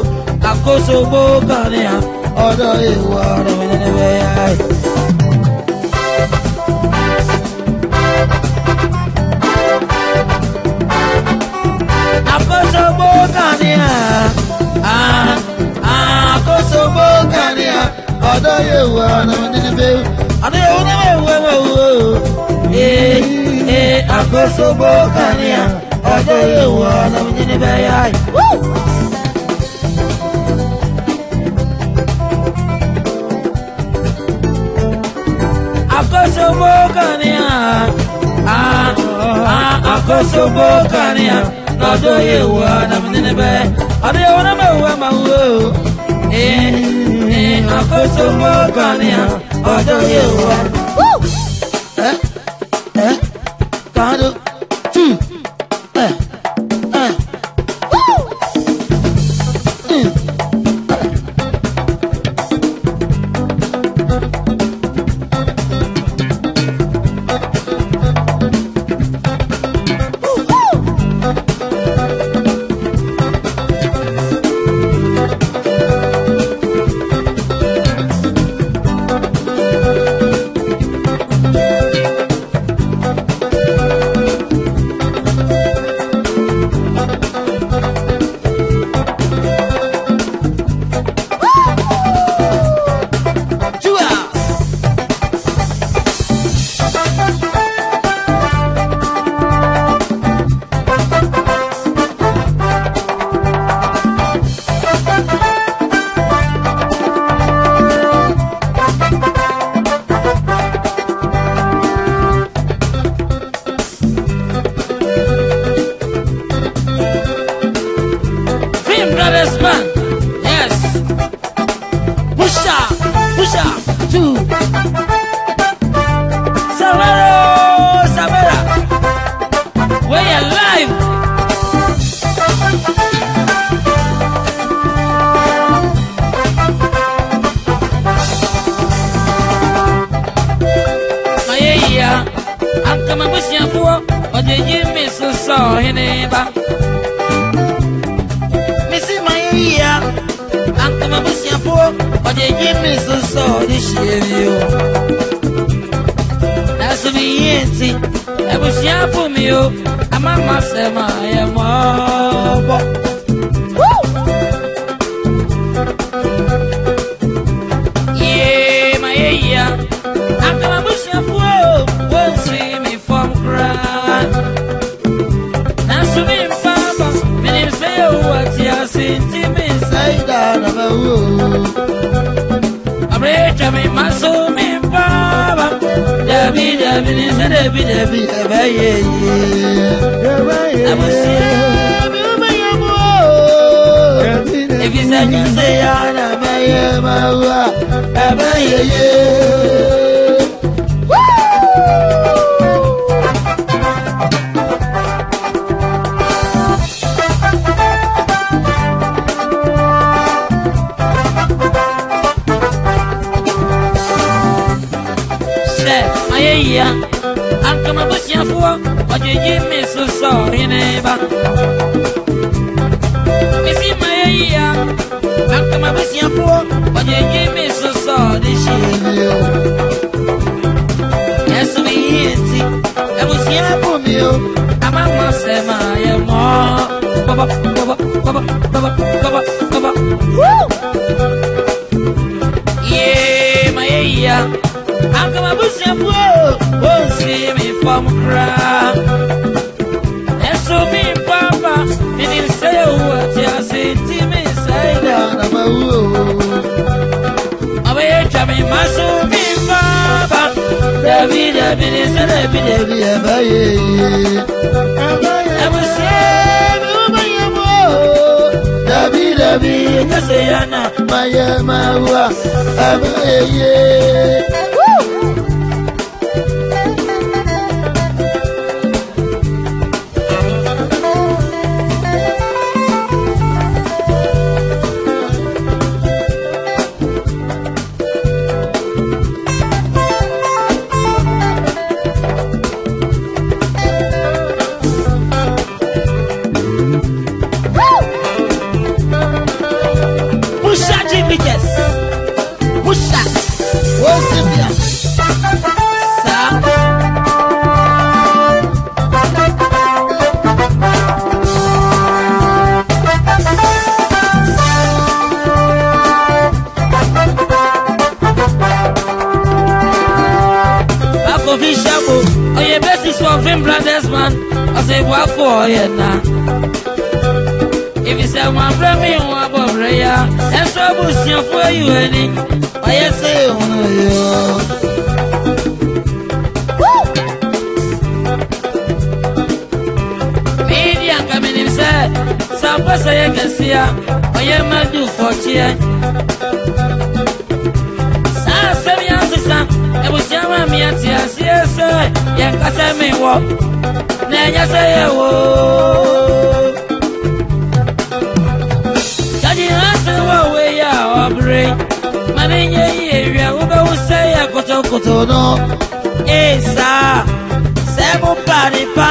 àkóso gbogbo ni à ọ̀dọ̀ ìwọ ọ̀rọ̀ mi nínú ẹ ayé. àkóso gbogbo ni à àkóso gbogbo ni à ọ̀dọ̀ ìwọ ọ̀rọ̀ mi nínú ẹ. ọ̀dọ̀ ìwọ nínú ẹ wọ wọ wọ ee ee àkóso gbogbo ni à ọjọ́ ìwọ ọlọ́mọdé níbẹ̀ yá yìí. àkóso bókan ni àkóso bókan ni lọ́jọ́ ìwọ ọlọ́mọdé níbẹ̀ ọdún yẹn wọn náà máa wọ máa wọ àkóso bókan Said it be the be a bay. I was saying, if you said you say, I'm a bay, I'm a bay. oye jimmi su sorineba misi mayeya akama bisia fuo oye jimmi su sorishi yesu mi yeti ebusia bumi o ama mo se ma ye mo baba baba baba baba baba baba woo yeah mayeya akamabusuafoɔ wɔnsie me fam koraa ɛso me mpapa menim sɛ yɛwowɔ te ase nti mensɛe da namawuo ɔbɛyɛ twa me ma so me mpapa dabi dabi ne sɛ dabi dabi ɛbayɛ ɛbusie me wobayɛ mu dabi dabi ɛnyɛ sɛ yɛna mayɛ mawa ɛbayɛ go be sharp o. On your basis for film brothers, man. I say, what for you now? If you say, one bring me one bomb, Raya. And trouble for you, any. I say, oh, yeah. Sampasa ya kasia, oye madu for chia. Sa semia sisa, ma mi ati asie se yɛn kasa mi wɔ na ɛnyɛ sɛ yɛ wo. Kyadi hansi wɔ we yɛ a ɔbere maame nye yie wia wobɛwo sɛ yɛ kotokoto no ee saa sɛ mo pa nipa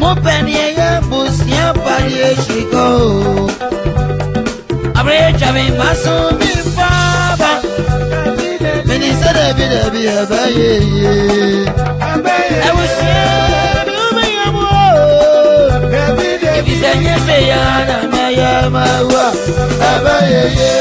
mo pɛ neɛ yɛ busia pa neɛ hyika o. Abere mi ma so mi ni sọ́dọ̀ bí dàbí àbáyéyé. ẹwùsùn ẹ̀ẹ́dùnmí yẹn mú o. ìfìsẹ̀yẹsẹ̀ yàrá mi ayé máa wà àbáyéyé.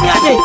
ni ajé.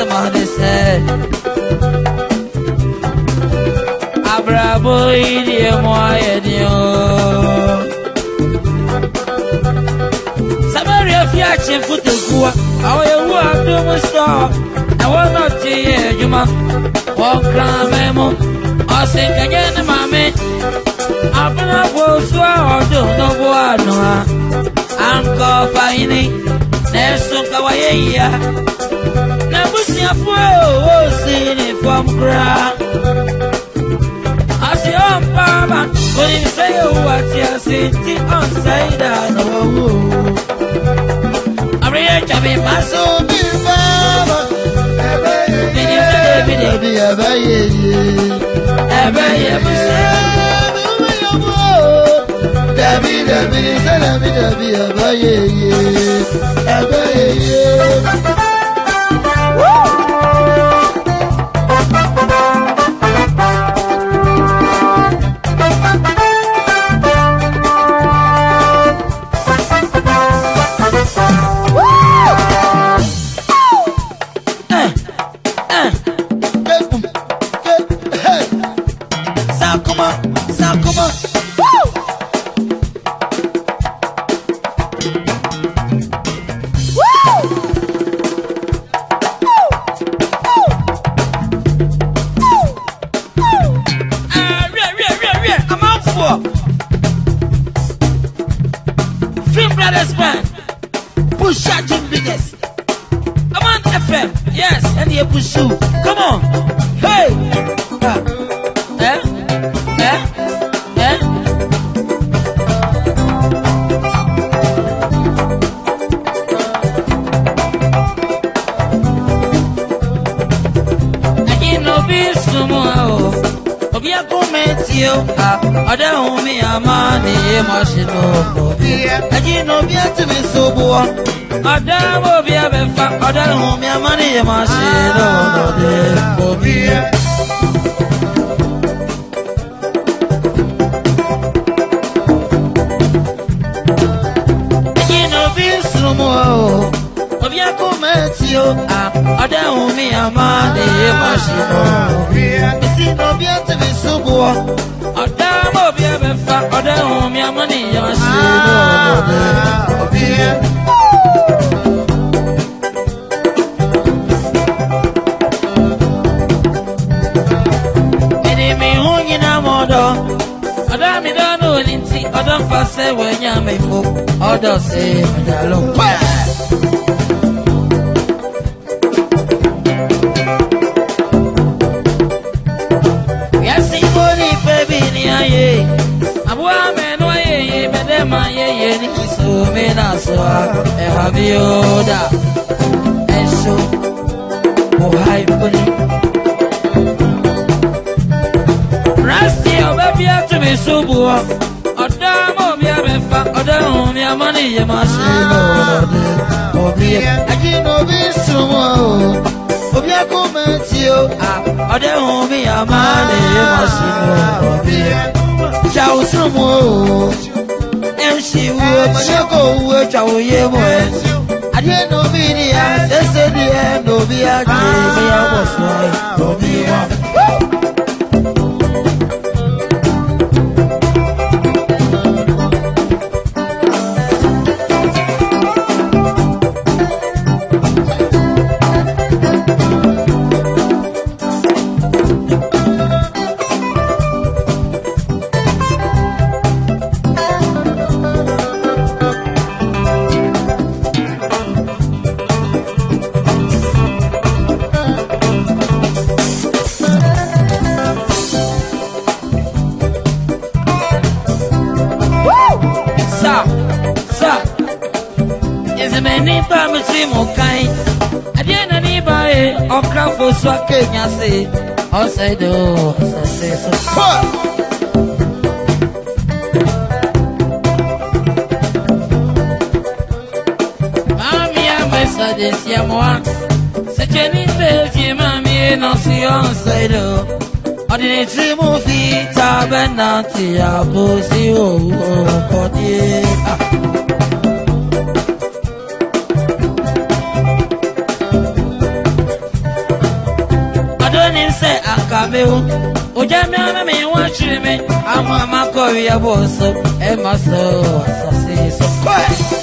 سمح نسهل عبر أبوي دي معايد يوم سمري في عشان فتنكوا أو يوو عبد مستوى نوى نوتي يا جمع وكرام ميمو أسيك أجين مامي أبنا بوسوا أدو نبوا نوا أنكو فايني نفسك ويا abusuafo o si ne fam koraa ase ɔmpa aba onim sɛ yɛwo ate ase nti ɔnsɛe daa na wɔwo amereyɛ twa me mpa so menim sɛ baabi de ɛbɛyɛ yie ɛbɛyɛ busua dabi dabi sɛ dabi dabi ɛbɛyɛ yie ɛbɛyɛ yie Woo! mi tí ó kà ọ̀dẹ́hùn mi àmọ́ nìyé mọ̀ ṣìnà ọ̀pọ̀ bí ẹ̀jìnà bí ẹ ti mi ṣubú ọ. ọ̀dẹ́hùn bí ẹ bẹ fa ọ̀dẹ́hùn mi àmọ́ nìyé mọ̀ ṣìnà ọ̀pọ̀ bí. ẹ̀jìnà bí sùnmù ọ̀ yẹ kó mẹ́tì o ọ̀dẹ́hùn mi àmọ́ lèyẹ má ṣe mọ́. bísí ní obi ẹ ti fi ṣubú ọ ọ̀dẹ́ mọ̀ obi ẹ bẹ fa ọ̀dẹ́hùn mi àmọ́ nìyẹn má ṣe mọ́. ọdọ nfa sẹ wẹnyamẹfo ọdọ sẹ ọdọ lọ pa. kisumina swa ehabiyoda esho muhaibuni rasti obabia tumi subuwa ọdọmọ obi abẹfa ọdọrun mi amọ niyẹ ma ṣe lọrọdẹ obi ajinobi sunwọ o obi akumẹti o ọdọrun mi amọ niyẹ ma ṣe lọrọdẹ ṣàwùsùn mu o shi wo mane ko wo cha wo ye mo adie no bi ni a sese ni e no bi a je mi a wo so e no bi nyase ɔsɛ do ɔsɛ se so. maami amesa de siamoa sɛkyɛni bɛ fie maami nɔsi ɔnsɛ do ɔdi ni tí mo fi ta bẹ́ẹ̀ náà ti àbòsí òwò kọ́dí. babehu ujame ameme wachirime amwa makovi ya boso emaso asasiso hey!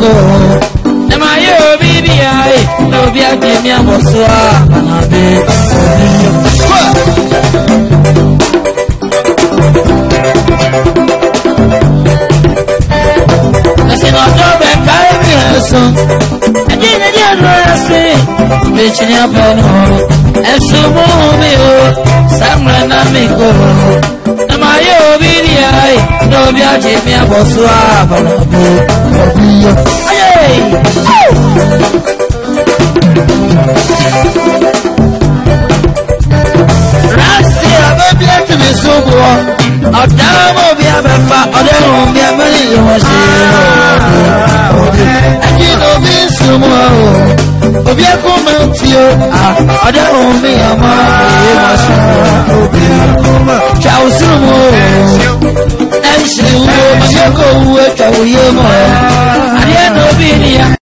go. Am I your baby? I no be a baby. I'm also a baby. I said, I'll go back. I'll be a son. I didn't get what I said. Bitch, I'm a no. And so, move me. Some run, I make go ai no mi aje mi abosu abana bi obiyo aye Rasa ti fi ṣubú ọ. ọ̀dà ọmọ bí abẹ́fà ọ̀dẹ́ òun bí abẹ́lẹ̀ yìí wọ́n ṣe ọ̀dẹ́. ẹ̀yin ló bí ṣubú ọ o. òbí ẹkún mi ń ti o. ọ̀dẹ́ òun bí ọmọ èyí wọ́n ṣe ọ̀dẹ́. ṣàwùsùn mu o. ẹ̀ ń ṣe wo ọjọ́ kò wú ẹ̀ka òye mọ̀ ẹ́. adé ẹ̀ ló bí nìyà.